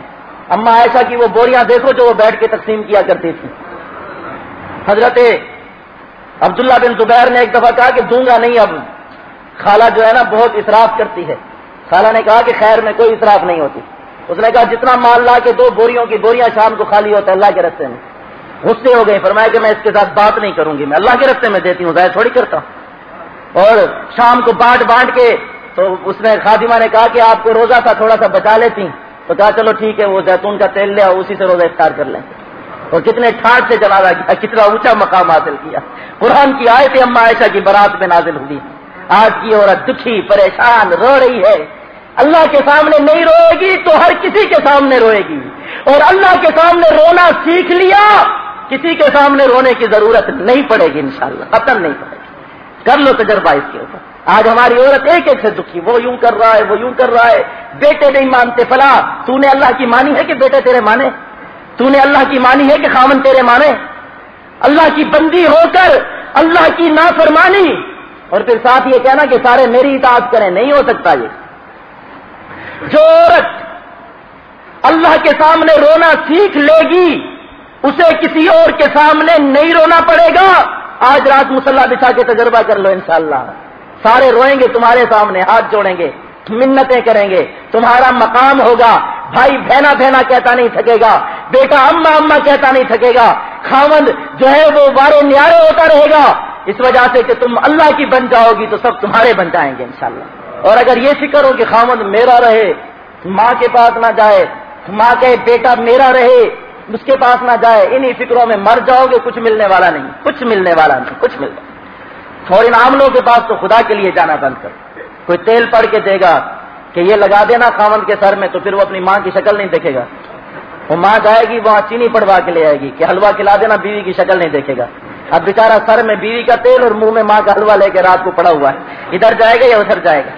اما ایسا کی وہ بوریاں دیکھو جو وہ بیٹھ کے تقسیم کیا کرتی تھی حضرت عبداللہ بن زبیر نے ایک دفعہ کہا کہ دوں گا نہیں اب۔ خالہ جو ہے نا بہت اصراف کرتی ہے۔ خالہ نے کہا کہ خیر میں کوئی اصراف نہیں ہوتی۔ اس نے کہا جتنا مال لا کے دو بوریوں کی بوریاں شام کو خالی ہوتا ہے اللہ کے رستے میں۔ غصے ہو گئے، فرمایا کہ میں اس کے ساتھ بات نہیں کروں گی، میں اللہ کے رستے میں دیتی ہوں، ظاہر تھوڑی کرتا ہوں۔ اور شام کو بانٹ بانٹ کے تو اس نے خادمہ نے کہا کہ آپ کو روزہ تھا تھوڑا سا بچا لیتی۔ تو کہا چلو ٹھیک ہے، وہ زیتون کا تیل لیا اسی سے روزہ افطار کر لیں۔ اور کتنے ٹھاٹ سے جنازہ کیا، کتنا اونچا مقام حاصل کیا۔ قرآن کی آئے اما عائشہ کی برات میں نازل ہوئی۔ آج کی عورت دکھی، پریشان، رو رہی ہے۔ اللہ کے سامنے نہیں روئے گی تو ہر کسی کے سامنے روئے گی۔ اور اللہ کے سامنے رونا سیکھ لیا، کسی کے سامنے رونے کی ضرورت نہیں پڑے گی انشاءاللہ شاء نہیں پڑے گی۔ کر لو تجربہ اس کے اوپر۔ آج ہماری عورت ایک ایک سے دکھی، وہ یوں کر رہا ہے، وہ یوں کر رہا ہے۔ بیٹے نہیں مانتے، فلاں، تو نے اللہ کی مانی ہے کہ بیٹے تیرے مانے؟ تو نے اللہ کی مانی ہے کہ خامن تیرے مانے۔ اللہ کی بندی ہو کر اللہ کی نافرمانی۔ اور پھر ساتھ یہ کہنا کہ سارے میری اطاعت کریں، نہیں ہو سکتا یہ۔ جو عورت اللہ کے سامنے رونا سیکھ لے گی، اسے کسی اور کے سامنے نہیں رونا پڑے گا۔ آج رات مسلح بچھا کے تجربہ کر لو انشاءاللہ۔ سارے روئیں گے تمہارے سامنے، ہاتھ جوڑیں گے، منتیں کریں گے۔ تمہارا مقام ہوگا۔ بھائی بہنا بہنا کہتا نہیں تھکے گا، بیٹا اما اما کہتا نہیں تھکے گا خامند جو ہے وہ وارے نیارے ہوتا رہے گا۔ اس وجہ سے کہ تم اللہ کی بن جاؤ گی تو سب تمہارے بن جائیں گے انشاءاللہ۔ اور اگر یہ فکر ہو کہ خامند میرا رہے، ماں کے پاس نہ جائے، ماں کہ بیٹا میرا رہے، اس کے پاس نہ جائے، انہی فکروں میں مر جاؤ گے، کچھ ملنے والا نہیں، کچھ ملنے والا نہیں، کچھ ملنے تھوڑی عاملوں کے پاس تو خدا کے لیے جانا بند کر۔ کوئی تیل پڑ کے دے گا کہ یہ لگا دینا خامن کے سر میں تو پھر وہ اپنی ماں کی شکل نہیں دیکھے گا۔ وہ ماں جائے گی، وہاں چینی پڑوا کے لے آئے گی کہ حلوا کھلا دینا، بیوی کی شکل نہیں دیکھے گا۔ اب بیچارہ سر میں بیوی کا تیل اور منہ میں ماں کا حلوا لے کے رات کو پڑا ہوا ہے۔ ادھر جائے گا یا ادھر جائے گا؟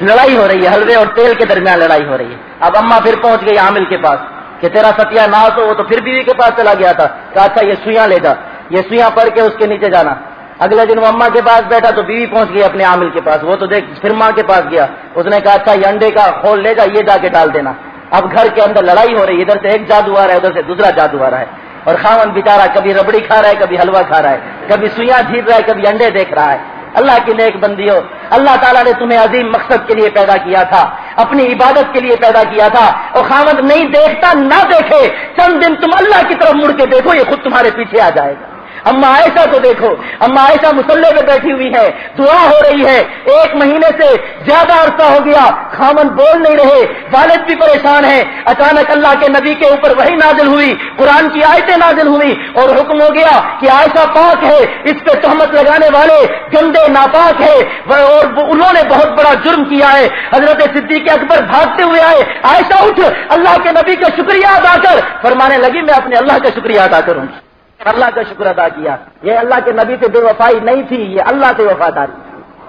لڑائی ہو رہی ہے، حلوے اور تیل کے درمیان لڑائی ہو رہی ہے۔ اب اما پھر پہنچ گئی عامل کے پاس کہ تیرا ستیا ناس ہو، وہ تو پھر بیوی کے پاس چلا گیا تھا۔ کہا اچھا یہ سوئیاں لے جا۔ یہ سوئیاں پڑھ کے اس کے نیچے جانا۔ اگلے دن وہ اما کے پاس بیٹھا تو بیوی پہنچ گئی اپنے عامل کے پاس، وہ تو دیکھ پھر ماں کے پاس گیا۔ اس نے کہا اچھا یہ انڈے کا کھول لے جا، یہ جا کے ڈال دینا۔ اب گھر کے اندر لڑائی ہو رہی ہے، ادھر سے ایک جادو آ رہا ہے، ادھر سے دوسرا جادو آ رہا ہے۔ اور خاون بےچارا کبھی ربڑی کھا رہا ہے، کبھی حلوا کھا رہا ہے، کبھی سوئیاں جھیل رہا ہے، کبھی انڈے دیکھ رہا ہے۔ اللہ کی نیک بندی ہو اللہ تعالیٰ نے تمہیں عظیم مقصد کے لیے پیدا کیا تھا، اپنی عبادت کے لیے پیدا کیا تھا۔ اور خامد نہیں دیکھتا، نہ دیکھے۔ چند دن تم اللہ کی طرف مڑ کے دیکھو، یہ خود تمہارے پیچھے آ جائے گا۔ اما عائشہ کو دیکھو، اما عائشہ مسلح میں بیٹھی ہوئی ہے، دعا ہو رہی ہے، ایک مہینے سے زیادہ عرصہ ہو گیا، خامن بول نہیں رہے، والد بھی پریشان ہے اچانک اللہ کے نبی کے اوپر وہی نازل ہوئی، قرآن کی آیتیں نازل ہوئی، اور حکم ہو گیا کہ عائشہ پاک ہے، اس پہ تہمت لگانے والے گندے ناپاک ہے اور انہوں نے بہت بڑا جرم کیا ہے، حضرت صدیق اکبر بھاگتے ہوئے آئے، عائشہ اٹھ، اللہ کے نبی کا شکریہ ادا کر، فرمانے لگی، میں اپنے اللہ کا شکریہ ادا کروں گی۔ اللہ کا شکر ادا کیا۔ یہ اللہ کے نبی سے بے وفائی نہیں تھی، یہ اللہ سے وفاداری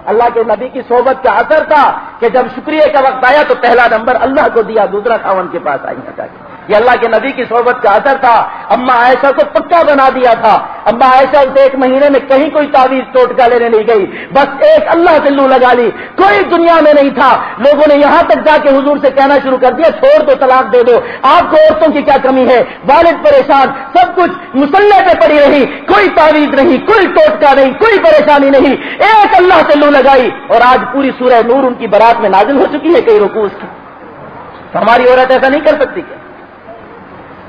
اللہ کے نبی کی صحبت کا اثر تھا کہ جب شکریہ کا وقت آیا تو پہلا نمبر اللہ کو دیا، دوسرا خاون کے پاس آئی چاہیے یہ اللہ کے نبی کی صحبت کا اثر تھا۔ اما عائشہ کو پکا بنا دیا تھا۔ اما عائشہ اسے ایک مہینے میں کہیں کوئی تعویذ ٹوٹکا لینے نہیں گئی۔ بس ایک اللہ سے لو لگا لی۔ کوئی دنیا میں نہیں تھا۔ لوگوں نے یہاں تک جا کے حضور سے کہنا شروع کر دیا، چھوڑ دو، طلاق دے دو۔ آپ کو عورتوں کی کیا کمی ہے؟ والد پریشان، سب کچھ مسلح پہ پڑی رہی۔ کوئی تعویذ نہیں، کوئی ٹوٹکا نہیں، کوئی پریشانی نہیں۔ ایک اللہ سے لو لگائی۔ اور آج پوری سورہ نور ان کی برات میں نازل ہو چکی ہے کئی رکوز کی۔ ہماری عورت ایسا نہیں کر سکتی کیا؟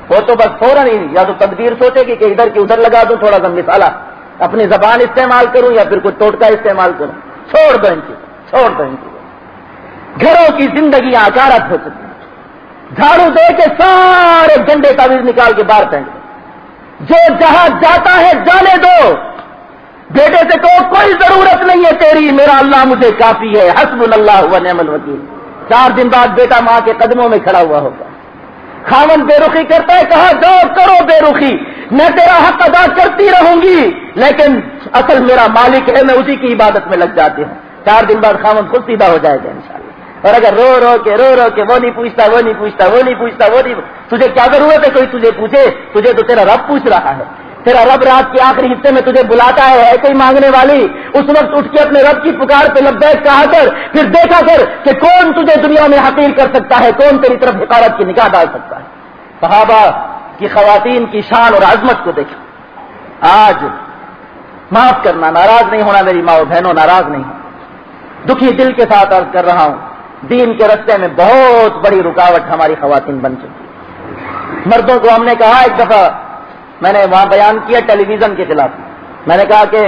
وہ تو بس فوراً ہی یا تو تقدیر سوچے گی کہ ادھر کی ادھر لگا دوں، تھوڑا سا مثالہ۔ اپنی زبان استعمال کروں یا پھر کوئی ٹوٹکا استعمال کروں۔ چھوڑ دو ان کی، چھوڑ دو ان کی۔ گھروں کی زندگی آکارت ہو چکی جھاڑو دے کے سارے گنڈے تعویذ نکال کے باہر پھینک جو جہاں جاتا ہے جانے دو۔ بیٹے سے کہو، کوئی ضرورت نہیں ہے تیری، میرا اللہ مجھے کافی ہے حسب اللہ ہوا نعم الوکیل۔ چار دن بعد بیٹا ماں کے قدموں میں کھڑا ہوا ہوگا۔ خامن بے رخی کرتا ہے، کہا جاؤ کرو بے رخی، میں تیرا حق ادا کرتی رہوں گی، لیکن اصل میرا مالک ہے، میں اسی کی عبادت میں لگ جاتی ہوں۔ چار دن بعد خامن خود سیدھا ہو جائے گا انشاءاللہ۔ اور اگر رو رو کے، رو رو کے، وہ نہیں پوچھتا، وہ نہیں پوچھتا، وہ نہیں پوچھتا، وہ نہیں تجھے کیا ضرورت ہے؟ کوئی تجھے پوچھے، تجھے تو تیرا رب پوچھ رہا ہے۔ تیرا رب رات کے آخری حصے میں تجھے بلاتا ہے کوئی مانگنے والی؟ اس وقت اٹھ کے اپنے رب کی پکار پہ لبیک کہا کر، پھر دیکھا کر کہ کون تجھے دنیا میں حقیر کر سکتا ہے، کون تیری طرف حکارت کی نکاح ڈال سکتا ہے۔ صحابہ کی خواتین کی شان اور عظمت کو دیکھا۔ آج معاف کرنا ناراض نہیں ہونا میری ماں بہنوں، ناراض نہیں دکھی دل کے ساتھ عرض کر رہا ہوں، دین کے رستے میں بہت بڑی رکاوٹ ہماری خواتین بن چکی۔ مردوں کو ہم نے کہا، ایک دفعہ میں نے وہاں بیان کیا ٹیلی ویژن کے خلاف۔ میں نے کہا کہ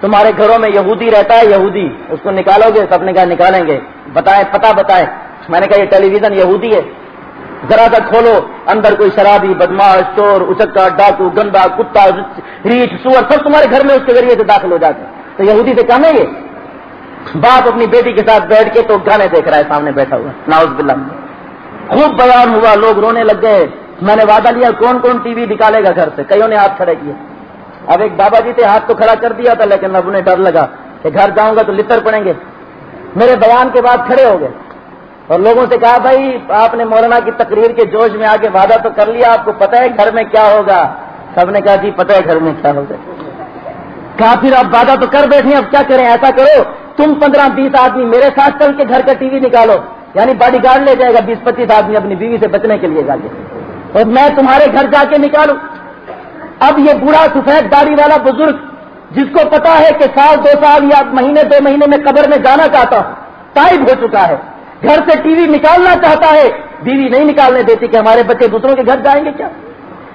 تمہارے گھروں میں یہودی رہتا ہے یہودی، اس کو نکالو گے سب نے کہا نکالیں گے۔ بتائیں پتا بتائیں۔ میں نے کہا یہ ٹیلی ویژن یہودی ہے۔ ذرا سا کھولو، اندر کوئی شرابی، بدماش، چور، اچکا، ڈاکو، گندا، کتا، ریچھ، سور، سب تمہارے گھر میں اس کے ذریعے سے داخل ہو جاتے ہیں۔ تو یہودی سے کام ہے یہ؟ باپ اپنی بیٹی کے ساتھ بیٹھ کے تو گانے دیکھ رہا ہے، سامنے بیٹھا ہوا۔ ناؤز بلّہ خوب بیان ہوا، لوگ رونے لگ گئے۔ میں نے وعدہ لیا کون کون ٹی وی نکالے گا گھر سے؟ کئیوں نے ہاتھ کھڑے کیے؟ اب ایک بابا جی تھے، ہاتھ تو کھڑا کر دیا تھا، لیکن اب انہیں ڈر لگا کہ گھر جاؤں گا تو لطر پڑیں گے۔ میرے بیان کے بعد کھڑے ہو گئے۔ اور لوگوں سے کہا، بھائی، آپ نے مولانا کی تقریر کے جوش میں آگے وعدہ تو کر لیا، آپ کو پتا ہے گھر میں کیا ہوگا۔ سب نے کہا جی پتا ہے گھر میں کیا ہوگا۔ کہا، پھر آپ وعدہ تو کر بیٹھے اب کیا کریں؟ ایسا کرو، تم پندرہ بیس آدمی میرے ساتھ چل کے گھر کا ٹی وی نکالو یعنی باڈی گارڈ لے جائے گا بیس پچیس آدمی اپنی بیوی سے بچنے کے لیے گاڑی اور میں تمہارے گھر جا کے نکالوں۔ اب یہ بوڑھا سفید داڑھی والا بزرگ، جس کو پتا ہے کہ سال دو سال یا مہینے دو مہینے میں قبر میں جانا چاہتا ہوں ٹائم ہو چکا ہے۔ گھر سے ٹی وی نکالنا چاہتا ہے، بیوی نہیں نکالنے دیتی کہ ہمارے بچے دوسروں کے گھر جائیں گے کیا؟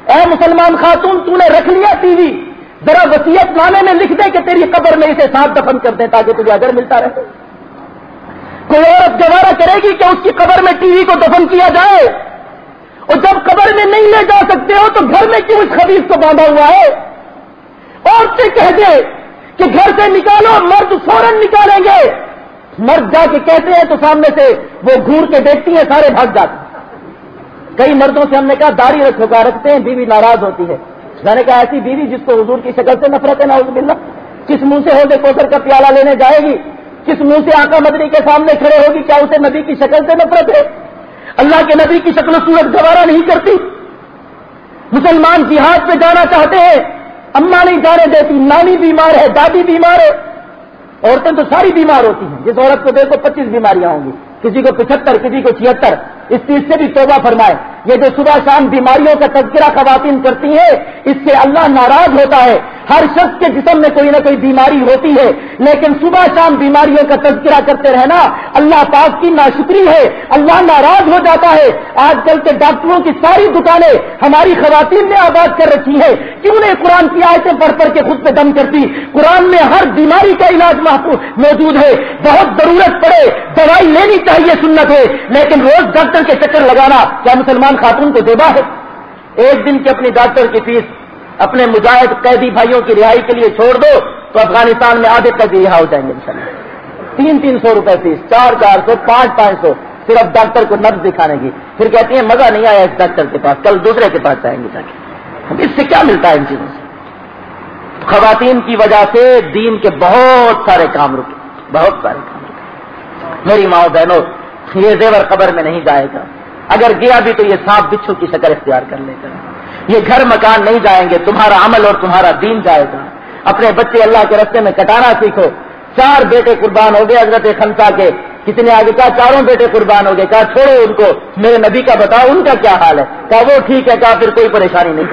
اے مسلمان خاتون، تو نے رکھ لیا ٹی وی۔ ذرا وسیعت نامے میں لکھ دے کہ تیری قبر میں اسے ساتھ دفن کر دیں تاکہ تجھے اگر ملتا رہے۔ کوئی عورت گوارا کرے گی کہ اس کی قبر میں ٹی وی کو دفن کیا جائے۔ اور جب قبر میں نہیں لے جا سکتے ہو تو گھر میں کیوں اس خبیص کو باندھا ہوا ہے؟ اور کہہ دے کہ گھر سے نکالو، مرد فوراً نکالیں گے۔ مرد جا کے کہتے ہیں تو سامنے سے وہ گھور کے دیکھتی ہیں، سارے بھاگ جاتے کئی مردوں سے ہم نے کہا، داڑھی رکھو کا رکھتے ہیں، بیوی ناراض ہوتی ہے۔ میں نے کہا، ایسی بیوی جس کو حضور کی شکل سے نفرت ہے ناؤز باللہ۔ کس منہ سے ہوگے کوسر کا پیالہ لینے جائے گی؟ کس منہ سے آقا مدنی کے سامنے کھڑے ہوگی؟ کیا اسے نبی کی شکل سے نفرت ہے؟ اللہ کے نبی کی شکل و صورت گوارا نہیں کرتی۔ مسلمان جہاد پہ جانا چاہتے ہیں۔ اماں نہیں جانے دیتی، نانی بیمار ہے، دادی بیمار ہے۔ عورتیں تو ساری بیمار ہوتی ہیں۔ جس عورت کو دیکھو، پچیس بیماریاں ہوں گی۔ کسی کو پچہتر، کسی کو چھتر اس چیز سے بھی توبہ فرمائے۔ یہ جو صبح شام بیماریوں کا تذکرہ خواتین کرتی ہیں، اس سے اللہ ناراض ہوتا ہے۔ ہر شخص کے جسم میں کوئی نہ کوئی بیماری ہوتی ہے۔ لیکن صبح شام بیماریوں کا تذکرہ کرتے رہنا اللہ پاک کی ناشکری ہے۔ اللہ ناراض ہو جاتا ہے۔ آج کل کے ڈاکٹروں کی ساری دکانیں ہماری خواتین نے آباد کر رکھی ہے کیوں نہیں قرآن کی آیتیں پڑھ پڑھ کے خود پہ دم کرتی؟ قرآن میں ہر بیماری کا علاج موجود ہے۔ بہت ضرورت پڑے، دوائی لینی چاہیے سنت ہے، لیکن روز ڈاکٹر کے چکر لگانا کیا مسلمان خاتون کو دیبا ہے۔ ایک دن کی اپنی ڈاکٹر کی فیس اپنے مجاہد قیدی بھائیوں کی رہائی کے لیے چھوڑ دو تو افغانستان میں آدھے قیدی رہا ہو جائیں گے انشاءاللہ۔ تین تین سو روپے فیس، چار چار سو، پانچ پانچ سو۔ صرف ڈاکٹر کو نرس دکھانے کی۔ پھر کہتی ہیں مزہ نہیں آیا اس ڈاکٹر کے پاس۔ کل دوسرے کے پاس جائیں گے تاکہ اس سے کیا ملتا ہے ان چیزوں سے؟ خواتین کی وجہ سے دین کے بہت سارے کام رکے۔ بہت سارے کام رکے۔ میری ماؤ بہنوں یہ زیور قبر میں نہیں جائے گا۔ اگر گیا بھی تو یہ سانپ بچھو کی شکل اختیار کر لے گا۔ یہ گھر مکان نہیں جائیں گے، تمہارا عمل اور تمہارا دین جائے گا۔ اپنے بچے اللہ کے رستے میں کٹانا سیکھو۔ چار بیٹے قربان ہو گئے حضرت خنسا کے۔ کتنے آگے کہا، چاروں بیٹے قربان ہو گئے۔ کہا، چھوڑو ان کو، میرے نبی کا بتاؤ ان کا کیا حال ہے۔ کہا، وہ ٹھیک ہے کہا پھر کوئی پریشانی نہیں۔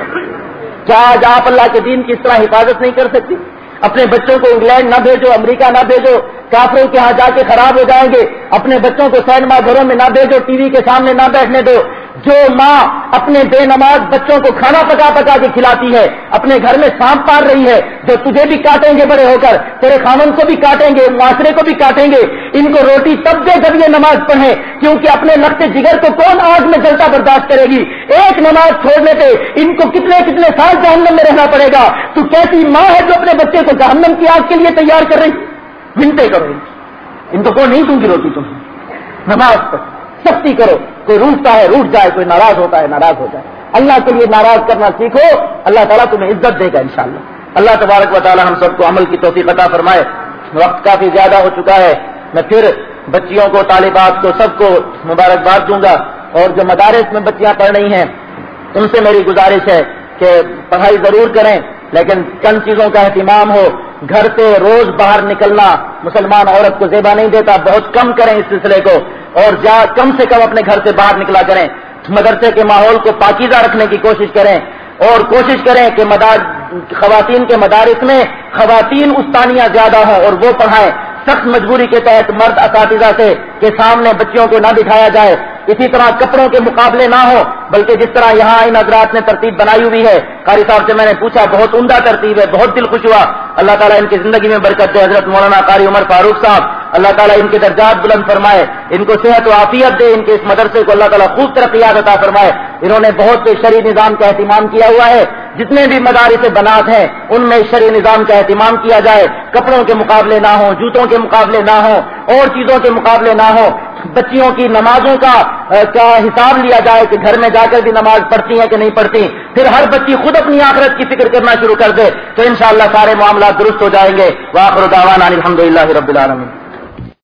کیا آج آپ اللہ کے دین کی اس طرح حفاظت نہیں کر سکتی اپنے بچوں کو انگلینڈ نہ بھیجو، امریکہ نہ بھیجو، کافروں کے ہاں جا کے خراب ہو جائیں گے، اپنے بچوں کو سینما گھروں میں نہ بھیجو، ٹی وی کے سامنے نہ بیٹھنے دو۔ جو ماں اپنے بے نماز بچوں کو کھانا پکا پکا کے کھلاتی ہے، اپنے گھر میں سانپ پار رہی ہے، جو تجھے بھی کاٹیں گے بڑے ہو کر، تیرے خامن کو بھی کاٹیں گے، معاشرے کو بھی کاٹیں گے، ان کو روٹی تب دے جب یہ نماز پڑھیں، کیونکہ اپنے لگتے جگر کو کون آگ میں جلتا برداشت کرے گی؟ ایک نماز چھوڑنے پہ ان کو کتنے کتنے سال جہنم میں رہنا پڑے گا؟ تو کیسی ماں ہے جو اپنے بچے کو جہنم کی آگ کے لیے تیار کر رہی؟ منٹے کرو ان کو کون نہیں دوں گی روٹی تم نماز پڑھ، سختی کرو۔ کوئی روٹتا ہے، روٹ جائے، کوئی ناراض ہوتا ہے، ناراض ہو جائے۔ اللہ کے لیے ناراض کرنا سیکھو، اللہ تعالیٰ تمہیں عزت دے گا انشاءاللہ۔ اللہ تبارک و تعالیٰ ہم سب کو عمل کی توفیق عطا فرمائے۔ وقت کافی زیادہ ہو چکا ہے، میں پھر بچیوں کو، طالبات کو، سب کو مبارکباد دوں گا۔ اور جو مدارس میں بچیاں پڑھ رہی ہیں، ان سے میری گزارش ہے کہ پڑھائی ضرور کریں، لیکن چند چیزوں کا اہتمام ہو۔ گھر سے روز باہر نکلنا، مسلمان عورت کو زیبا نہیں دیتا، بہت کم کریں اس سلسلے کو۔ اور جا کم سے کم اپنے گھر سے باہر نکلا کریں، مدرسے کے ماحول کو پاکیزہ رکھنے کی کوشش کریں۔ اور کوشش کریں کہ مدار، خواتین کے مدارس میں خواتین استانیاں زیادہ ہوں اور وہ پڑھائیں۔ سخت مجبوری کے تحت مرد اساتذہ سے کے سامنے بچیوں کو نہ دکھایا جائے۔ اسی طرح کپڑوں کے مقابلے نہ ہو بلکہ جس طرح یہاں ان حضرات نے ترتیب بنائی ہوئی ہے۔ قاری صاحب سے میں نے پوچھا، بہت عمدہ ترتیب ہے، بہت دل خوش ہوا۔ اللہ تعالیٰ ان کی زندگی میں برکت دے، حضرت مولانا قاری عمر فاروق صاحب۔ اللہ تعالیٰ ان کے درجات بلند فرمائے، ان کو صحت و عافیت دے، ان کے اس مدرسے کو اللہ تعالیٰ خوب ترقیات عطا فرمائے۔ انہوں نے بہت سے شرعی نظام کا اہتمام کیا ہوا ہے۔ جتنے بھی مدارس بنات ہیں، ان میں شرع نظام کا اہتمام کیا جائے۔ کپڑوں کے مقابلے نہ ہوں، جوتوں کے مقابلے نہ ہوں، اور چیزوں کے مقابلے نہ ہوں۔ بچیوں کی نمازوں کا حساب لیا جائے کہ گھر میں جا کر بھی نماز پڑھتی ہیں کہ نہیں پڑھتی؟ پھر ہر بچی خود اپنی آخرت کی فکر کرنا شروع کر دے تو انشاءاللہ سارے معاملات درست ہو جائیں گے۔ واخر دعوانا الحمد للہ رب العالمین۔